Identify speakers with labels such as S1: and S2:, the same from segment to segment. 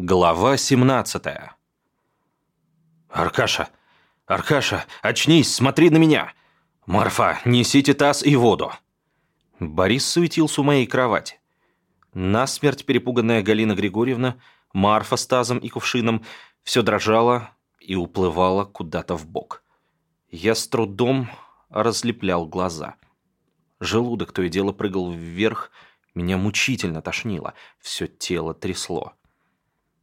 S1: Глава 17 «Аркаша! Аркаша! Очнись! Смотри на меня! Марфа, несите таз и воду!» Борис суетился у моей кровати. Насмерть перепуганная Галина Григорьевна, Марфа с тазом и кувшином, все дрожала и уплывала куда-то в бок. Я с трудом разлеплял глаза. Желудок то и дело прыгал вверх, меня мучительно тошнило, все тело трясло.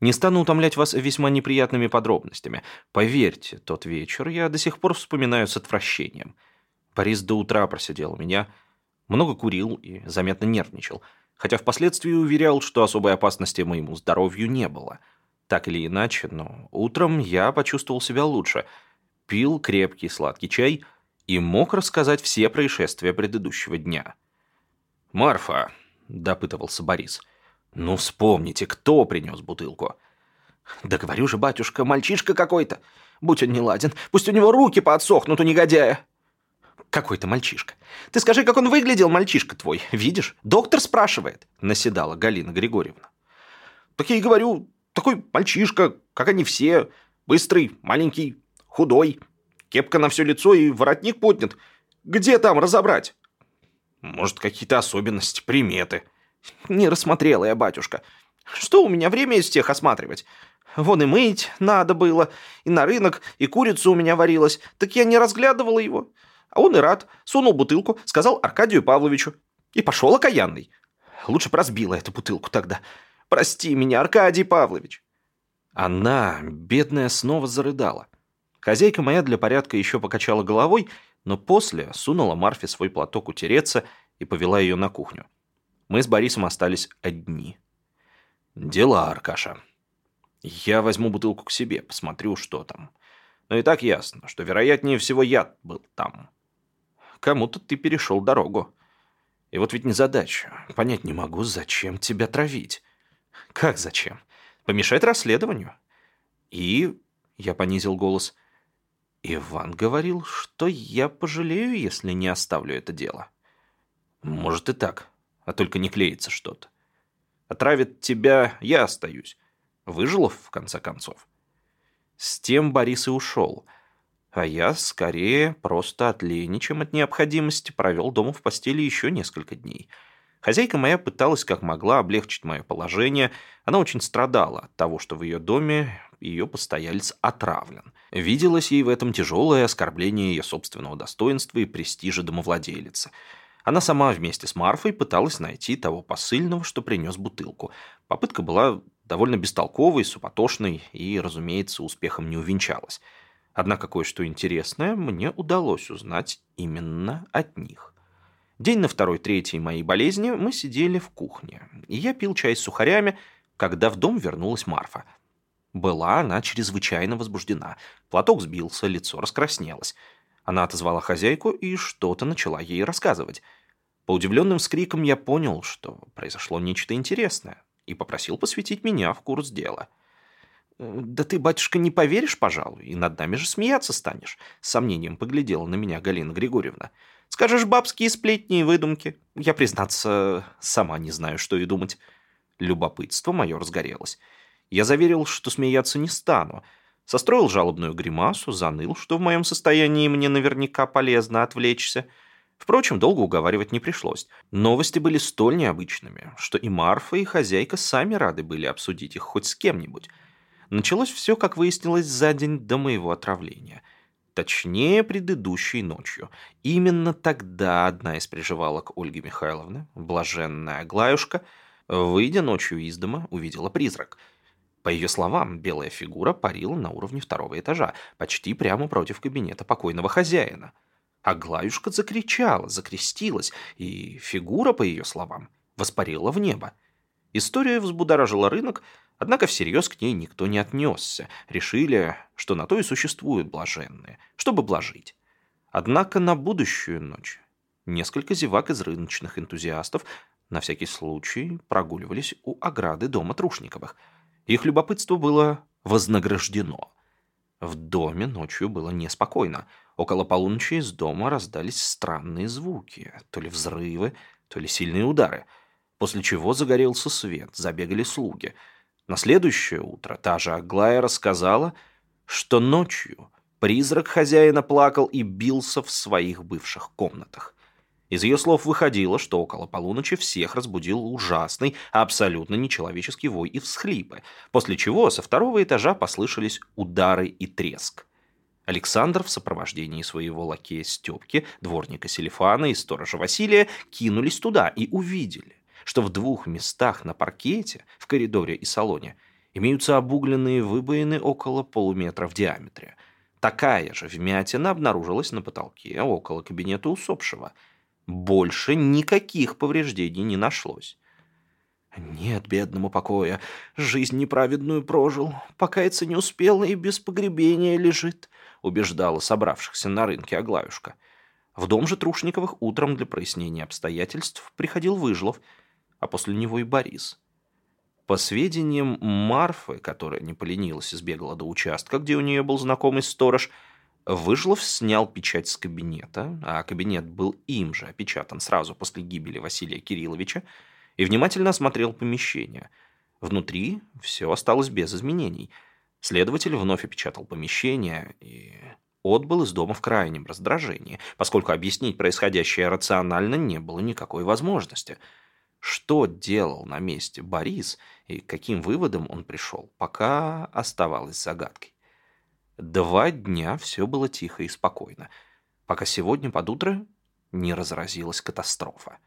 S1: Не стану утомлять вас весьма неприятными подробностями. Поверьте, тот вечер я до сих пор вспоминаю с отвращением. Борис до утра просидел у меня, много курил и заметно нервничал, хотя впоследствии уверял, что особой опасности моему здоровью не было. Так или иначе, но утром я почувствовал себя лучше, пил крепкий сладкий чай и мог рассказать все происшествия предыдущего дня. «Марфа», — допытывался Борис, — «Ну, вспомните, кто принес бутылку?» «Да говорю же, батюшка, мальчишка какой-то. Будь он не ладен, пусть у него руки подсохнут у негодяя». «Какой-то мальчишка. Ты скажи, как он выглядел, мальчишка твой. Видишь? Доктор спрашивает», — наседала Галина Григорьевна. «Так я и говорю, такой мальчишка, как они все. Быстрый, маленький, худой. Кепка на все лицо и воротник поднят. Где там разобрать?» «Может, какие-то особенности, приметы», не рассмотрела я, батюшка. Что у меня время из тех осматривать? Вон и мыть надо было, и на рынок, и курица у меня варилась. Так я не разглядывала его. А он и рад. Сунул бутылку, сказал Аркадию Павловичу. И пошел окаянный. Лучше бы разбила эту бутылку тогда. Прости меня, Аркадий Павлович. Она, бедная, снова зарыдала. Хозяйка моя для порядка еще покачала головой, но после сунула Марфе свой платок утереться и повела ее на кухню. Мы с Борисом остались одни. Дела, Аркаша. Я возьму бутылку к себе, посмотрю, что там. Но и так ясно, что вероятнее всего яд был там. Кому-то ты перешел дорогу. И вот ведь не задача. Понять не могу, зачем тебя травить. Как зачем? Помешать расследованию. И... Я понизил голос. Иван говорил, что я пожалею, если не оставлю это дело. Может и так а только не клеится что-то. Отравит тебя, я остаюсь. Выжил, в конце концов. С тем Борис и ушел. А я, скорее, просто от лени, чем от необходимости, провел дома в постели еще несколько дней. Хозяйка моя пыталась как могла облегчить мое положение. Она очень страдала от того, что в ее доме ее постоялец отравлен. Виделось ей в этом тяжелое оскорбление ее собственного достоинства и престижа домовладелицы – она сама вместе с Марфой пыталась найти того посыльного, что принес бутылку. Попытка была довольно бестолковой, супотошной и, разумеется, успехом не увенчалась. Однако кое-что интересное мне удалось узнать именно от них. День на второй-третий моей болезни мы сидели в кухне, и я пил чай с сухарями, когда в дом вернулась Марфа. Была она чрезвычайно возбуждена. Платок сбился, лицо раскраснелось. Она отозвала хозяйку и что-то начала ей рассказывать. По удивленным вскрикам я понял, что произошло нечто интересное, и попросил посвятить меня в курс дела. «Да ты, батюшка, не поверишь, пожалуй, и над нами же смеяться станешь», с сомнением поглядела на меня Галина Григорьевна. «Скажешь бабские сплетни и выдумки. Я, признаться, сама не знаю, что и думать». Любопытство мое разгорелось. Я заверил, что смеяться не стану, Состроил жалобную гримасу, заныл, что в моем состоянии мне наверняка полезно отвлечься. Впрочем, долго уговаривать не пришлось. Новости были столь необычными, что и Марфа, и хозяйка сами рады были обсудить их хоть с кем-нибудь. Началось все, как выяснилось, за день до моего отравления. Точнее, предыдущей ночью. Именно тогда одна из приживалок Ольги Михайловны, блаженная Аглаюшка, выйдя ночью из дома, увидела призрак – по ее словам, белая фигура парила на уровне второго этажа, почти прямо против кабинета покойного хозяина. Аглаюшка закричала, закрестилась, и фигура, по ее словам, воспарила в небо. История взбудоражила рынок, однако всерьез к ней никто не отнесся. Решили, что на то и существуют блаженные, чтобы блажить. Однако на будущую ночь несколько зевак из рыночных энтузиастов на всякий случай прогуливались у ограды дома Трушниковых – их любопытство было вознаграждено. В доме ночью было неспокойно. Около полуночи из дома раздались странные звуки, то ли взрывы, то ли сильные удары, после чего загорелся свет, забегали слуги. На следующее утро та же Аглая рассказала, что ночью призрак хозяина плакал и бился в своих бывших комнатах. Из ее слов выходило, что около полуночи всех разбудил ужасный, абсолютно нечеловеческий вой и всхлипы, после чего со второго этажа послышались удары и треск. Александр в сопровождении своего лакея Степки, дворника Селифана и сторожа Василия кинулись туда и увидели, что в двух местах на паркете, в коридоре и салоне, имеются обугленные выбоины около полуметра в диаметре. Такая же вмятина обнаружилась на потолке около кабинета усопшего. Больше никаких повреждений не нашлось. Нет бедному покоя, жизнь неправедную прожил, покаяться не успел и без погребения лежит, убеждала собравшихся на рынке Аглаюшка. В дом же Трушниковых утром для прояснения обстоятельств приходил Выжлов, а после него и Борис. По сведениям Марфы, которая не поленилась и сбегала до участка, где у нее был знакомый сторож, Выжлов снял печать с кабинета, а кабинет был им же опечатан сразу после гибели Василия Кирилловича, и внимательно осмотрел помещение. Внутри все осталось без изменений. Следователь вновь опечатал помещение и отбыл из дома в крайнем раздражении, поскольку объяснить происходящее рационально не было никакой возможности – что делал на месте Борис и каким выводам он пришел, пока оставалось загадкой. Два дня все было тихо и спокойно, пока сегодня под утро не разразилась катастрофа.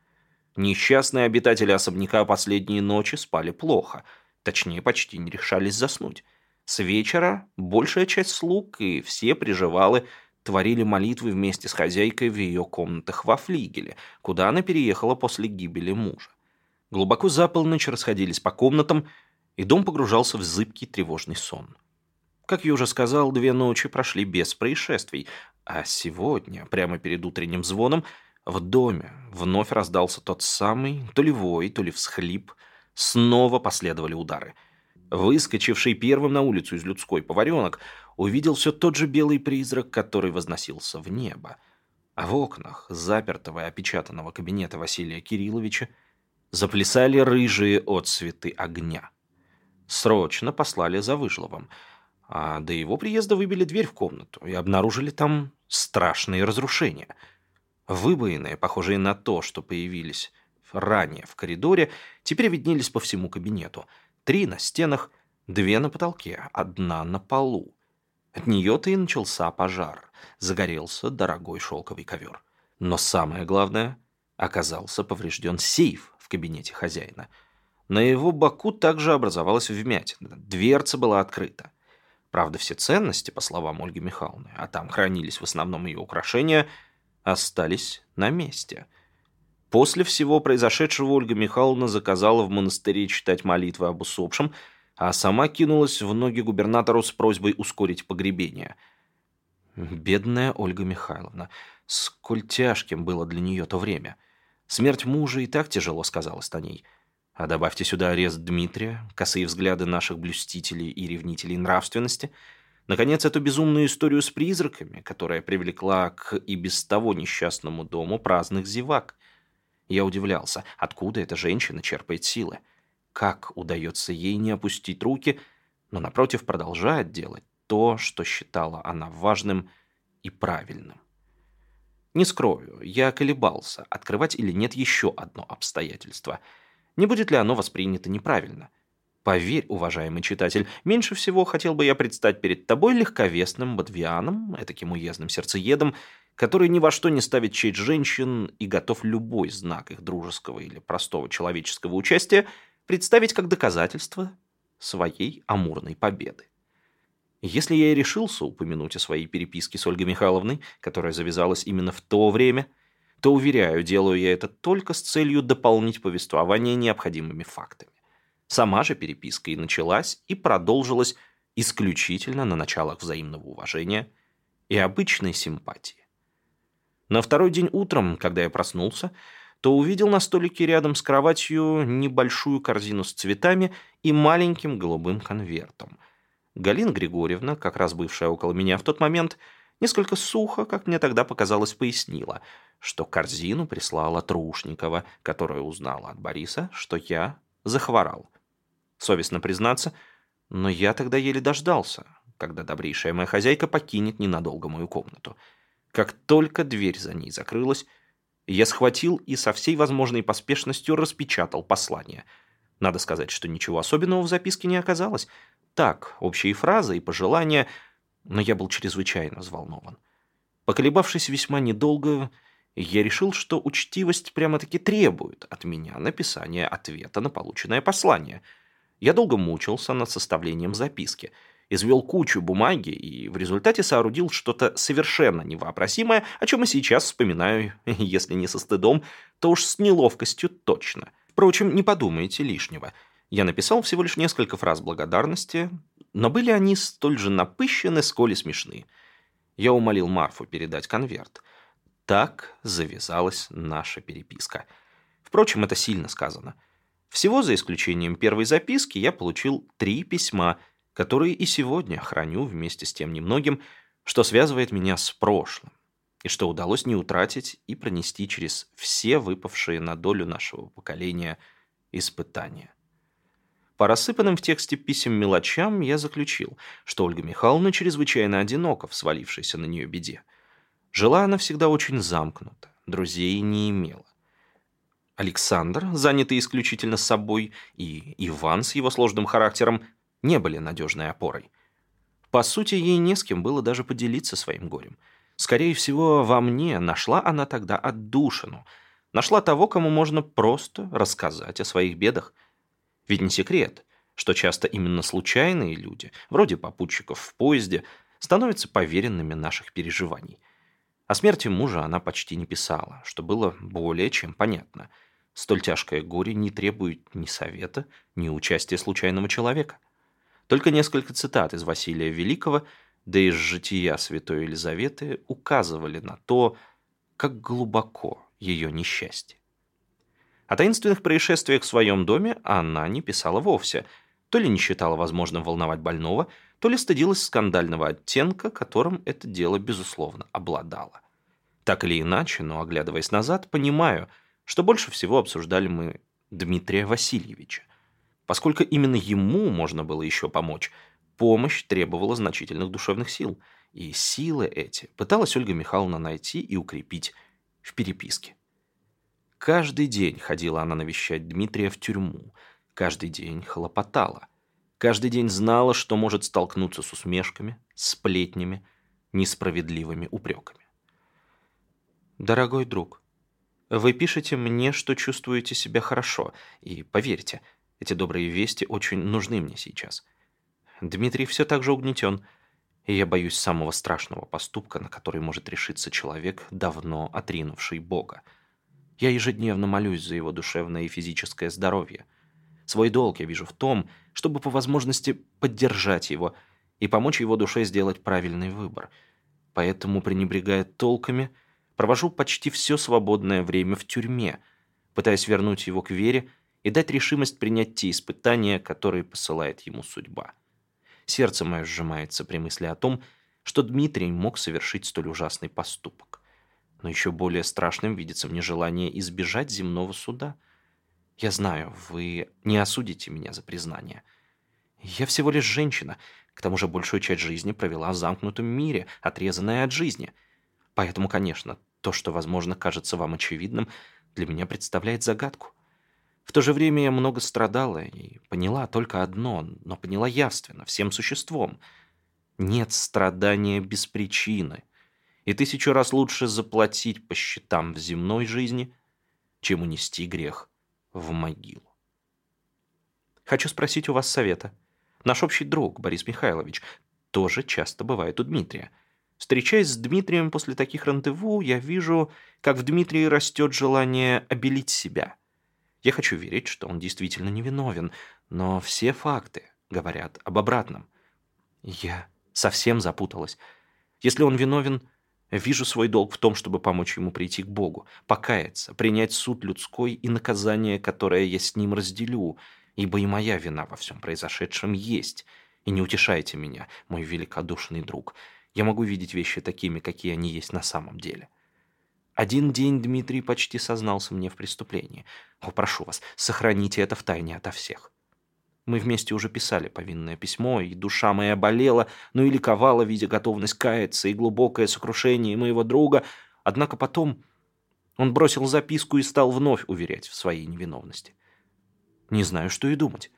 S1: Несчастные обитатели особняка последние ночи спали плохо, точнее, почти не решались заснуть. С вечера большая часть слуг и все приживалы творили молитвы вместе с хозяйкой в ее комнатах во флигеле, куда она переехала после гибели мужа. Глубоко за полночь расходились по комнатам, и дом погружался в зыбкий тревожный сон. Как я уже сказал, две ночи прошли без происшествий, а сегодня, прямо перед утренним звоном, в доме вновь раздался тот самый, то ли вой, то ли всхлип. Снова последовали удары. Выскочивший первым на улицу из людской поваренок увидел все тот же белый призрак, который возносился в небо. А в окнах запертого и опечатанного кабинета Василия Кирилловича заплясали рыжие отцветы огня. Срочно послали за Выжловым, а до его приезда выбили дверь в комнату и обнаружили там страшные разрушения. Выбоины, похожие на то, что появились ранее в коридоре, теперь виднелись по всему кабинету. Три на стенах, две на потолке, одна на полу. От нее-то и начался пожар. Загорелся дорогой шелковый ковер. Но самое главное, оказался поврежден сейф, в кабинете хозяина. На его боку также образовалась вмятина. Дверца была открыта. Правда, все ценности, по словам Ольги Михайловны, а там хранились в основном ее украшения, остались на месте. После всего произошедшего Ольга Михайловна заказала в монастыре читать молитвы об усопшем, а сама кинулась в ноги губернатору с просьбой ускорить погребение. Бедная Ольга Михайловна, сколь тяжким было для нее то время – Смерть мужа и так тяжело сказалась на ней. А добавьте сюда арест Дмитрия, косые взгляды наших блюстителей и ревнителей нравственности. Наконец, эту безумную историю с призраками, которая привлекла к и без того несчастному дому праздных зевак. Я удивлялся, откуда эта женщина черпает силы. Как удается ей не опустить руки, но, напротив, продолжает делать то, что считала она важным и правильным. Не скрою, я колебался, открывать или нет еще одно обстоятельство. Не будет ли оно воспринято неправильно? Поверь, уважаемый читатель, меньше всего хотел бы я предстать перед тобой легковесным ботвианом, этаким уездным сердцеедом, который ни во что не ставит честь женщин и готов любой знак их дружеского или простого человеческого участия представить как доказательство своей амурной победы. Если я и решился упомянуть о своей переписке с Ольгой Михайловной, которая завязалась именно в то время, то, уверяю, делаю я это только с целью дополнить повествование необходимыми фактами. Сама же переписка и началась, и продолжилась исключительно на началах взаимного уважения и обычной симпатии. На второй день утром, когда я проснулся, то увидел на столике рядом с кроватью небольшую корзину с цветами и маленьким голубым конвертом – Галина Григорьевна, как раз бывшая около меня в тот момент, несколько сухо, как мне тогда показалось, пояснила, что корзину прислала Трушникова, которая узнала от Бориса, что я захворал. совестно признаться, но я тогда еле дождался, когда добрейшая моя хозяйка покинет ненадолго мою комнату. Как только дверь за ней закрылась, я схватил и со всей возможной поспешностью распечатал послание. Надо сказать, что ничего особенного в записке не оказалось. Так, общие фразы и пожелания, но я был чрезвычайно взволнован. Поколебавшись весьма недолго, я решил, что учтивость прямо-таки требует от меня написания ответа на полученное послание. Я долго мучился над составлением записки — извел кучу бумаги и в результате соорудил что-то совершенно невообразимое, о чем и сейчас вспоминаю, если не со стыдом, то уж с неловкостью точно. Впрочем, не подумайте лишнего. Я написал всего лишь несколько фраз благодарности, но были они столь же напыщены, сколь и смешны. Я умолил Марфу передать конверт. Так завязалась наша переписка. Впрочем, это сильно сказано. Всего за исключением первой записки я получил три письма – которые и сегодня храню вместе с тем немногим, что связывает меня с прошлым, и что удалось не утратить и пронести через все выпавшие на долю нашего поколения испытания. По рассыпанным в тексте писем мелочам я заключил, что Ольга Михайловна чрезвычайно одинока в свалившейся на нее беде. Жила она всегда очень замкнута, друзей не имела. Александр, занятый исключительно собой, и Иван с его сложным характером не были надежной опорой. По сути, ей не с кем было даже поделиться своим горем. Скорее всего, во мне нашла она тогда отдушину. Нашла того, кому можно просто рассказать о своих бедах. Ведь не секрет, что часто именно случайные люди, вроде попутчиков в поезде, становятся поверенными наших переживаний. О смерти мужа она почти не писала, что было более чем понятно. Столь тяжкое горе не требует ни совета, ни участия случайного человека. Только несколько цитат из Василия Великого, да и из жития святой Елизаветы указывали на то, как глубоко ее несчастье. О таинственных происшествиях в своем доме она не писала вовсе, то ли не считала возможным волновать больного, то ли стыдилась скандального оттенка, которым это дело, безусловно, обладало. Так или иначе, но оглядываясь назад, понимаю, что больше всего обсуждали мы Дмитрия Васильевича. Поскольку именно ему можно было еще помочь, помощь требовала значительных душевных сил. И силы эти пыталась Ольга Михайловна найти и укрепить в переписке. Каждый день ходила она навещать Дмитрия в тюрьму. Каждый день хлопотала. Каждый день знала, что может столкнуться с усмешками, сплетнями, несправедливыми упреками. «Дорогой друг, вы пишете мне, что чувствуете себя хорошо, и, поверьте, – эти добрые вести очень нужны мне сейчас. Дмитрий все так же угнетен, и я боюсь самого страшного поступка, на который может решиться человек, давно отринувший Бога. Я ежедневно молюсь за его душевное и физическое здоровье. Свой долг я вижу в том, чтобы по возможности поддержать его и помочь его душе сделать правильный выбор. Поэтому, пренебрегая толками, провожу почти все свободное время в тюрьме, пытаясь вернуть его к вере и дать решимость принять те испытания, которые посылает ему судьба. Сердце мое сжимается при мысли о том, что Дмитрий мог совершить столь ужасный поступок. Но еще более страшным видится мне желание избежать земного суда. Я знаю, вы не осудите меня за признание. Я всего лишь женщина, к тому же большую часть жизни провела в замкнутом мире, отрезанная от жизни. Поэтому, конечно, то, что, возможно, кажется вам очевидным, для меня представляет загадку. В то же время я много страдала и поняла только одно, но поняла явственно, всем существом. Нет страдания без причины. И тысячу раз лучше заплатить по счетам в земной жизни, чем унести грех в могилу. Хочу спросить у вас совета. Наш общий друг, Борис Михайлович, тоже часто бывает у Дмитрия. Встречаясь с Дмитрием после таких рандеву, я вижу, как в Дмитрии растет желание обелить себя – я хочу верить, что он действительно невиновен, но все факты говорят об обратном. Я совсем запуталась. Если он виновен, вижу свой долг в том, чтобы помочь ему прийти к Богу, покаяться, принять суд людской и наказание, которое я с ним разделю, ибо и моя вина во всем произошедшем есть. И не утешайте меня, мой великодушный друг. Я могу видеть вещи такими, какие они есть на самом деле. Один день Дмитрий почти сознался мне в преступлении. О, прошу вас, сохраните это в тайне ото всех. Мы вместе уже писали повинное письмо, и душа моя болела, но и ликовала, видя готовность каяться и глубокое сокрушение моего друга. Однако потом он бросил записку и стал вновь уверять в своей невиновности. Не знаю, что и думать.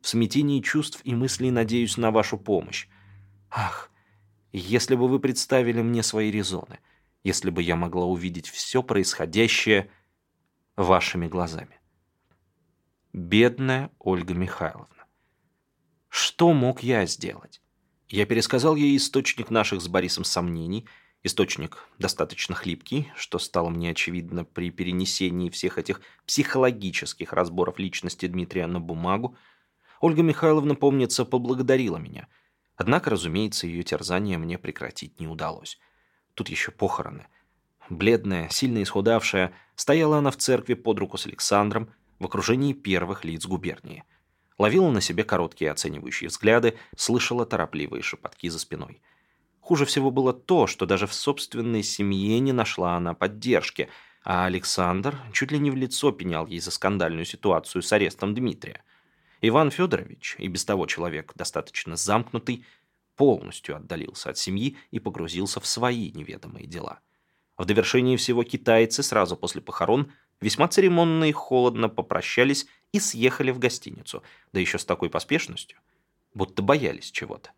S1: В смятении чувств и мыслей надеюсь на вашу помощь. Ах, если бы вы представили мне свои резоны, если бы я могла увидеть все происходящее вашими глазами. Бедная Ольга Михайловна. Что мог я сделать? Я пересказал ей источник наших с Борисом сомнений, источник достаточно хлипкий, что стало мне очевидно при перенесении всех этих психологических разборов личности Дмитрия на бумагу. Ольга Михайловна, помнится, поблагодарила меня. Однако, разумеется, ее терзание мне прекратить не удалось. Тут еще похороны. Бледная, сильно исхудавшая, стояла она в церкви под руку с Александром в окружении первых лиц губернии. Ловила на себе короткие оценивающие взгляды, слышала торопливые шепотки за спиной. Хуже всего было то, что даже в собственной семье не нашла она поддержки, а Александр чуть ли не в лицо пенял ей за скандальную ситуацию с арестом Дмитрия. Иван Федорович, и без того человек достаточно замкнутый, полностью отдалился от семьи и погрузился в свои неведомые дела. В довершении всего китайцы сразу после похорон весьма церемонно и холодно попрощались и съехали в гостиницу, да еще с такой поспешностью, будто боялись чего-то.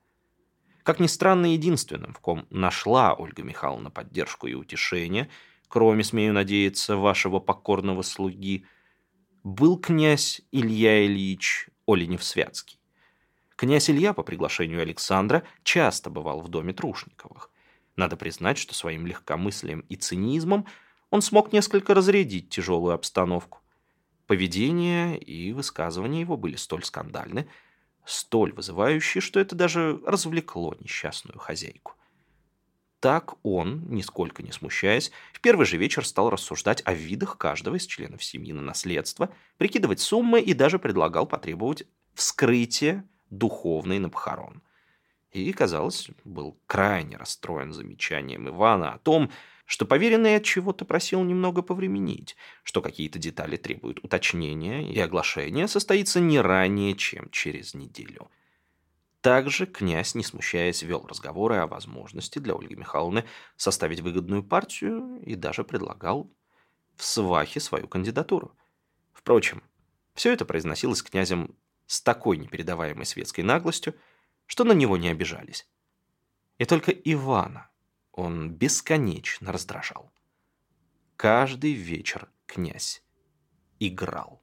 S1: Как ни странно, единственным, в ком нашла Ольга Михайловна поддержку и утешение, кроме, смею надеяться, вашего покорного слуги, был князь Илья Ильич Оленев-Святский. Князь Илья по приглашению Александра часто бывал в доме Трушниковых. Надо признать, что своим легкомыслием и цинизмом он смог несколько разрядить тяжелую обстановку. Поведение и высказывания его были столь скандальны, столь вызывающие, что это даже развлекло несчастную хозяйку. Так он, нисколько не смущаясь, в первый же вечер стал рассуждать о видах каждого из членов семьи на наследство, прикидывать суммы и даже предлагал потребовать вскрытия духовной на похорон. И, казалось, был крайне расстроен замечанием Ивана о том, что поверенный от чего-то просил немного повременить, что какие-то детали требуют уточнения, и оглашение состоится не ранее, чем через неделю. Также князь, не смущаясь, вел разговоры о возможности для Ольги Михайловны составить выгодную партию и даже предлагал в свахе свою кандидатуру. Впрочем, все это произносилось князем с такой непередаваемой светской наглостью, что на него не обижались. И только Ивана он бесконечно раздражал. Каждый вечер князь играл.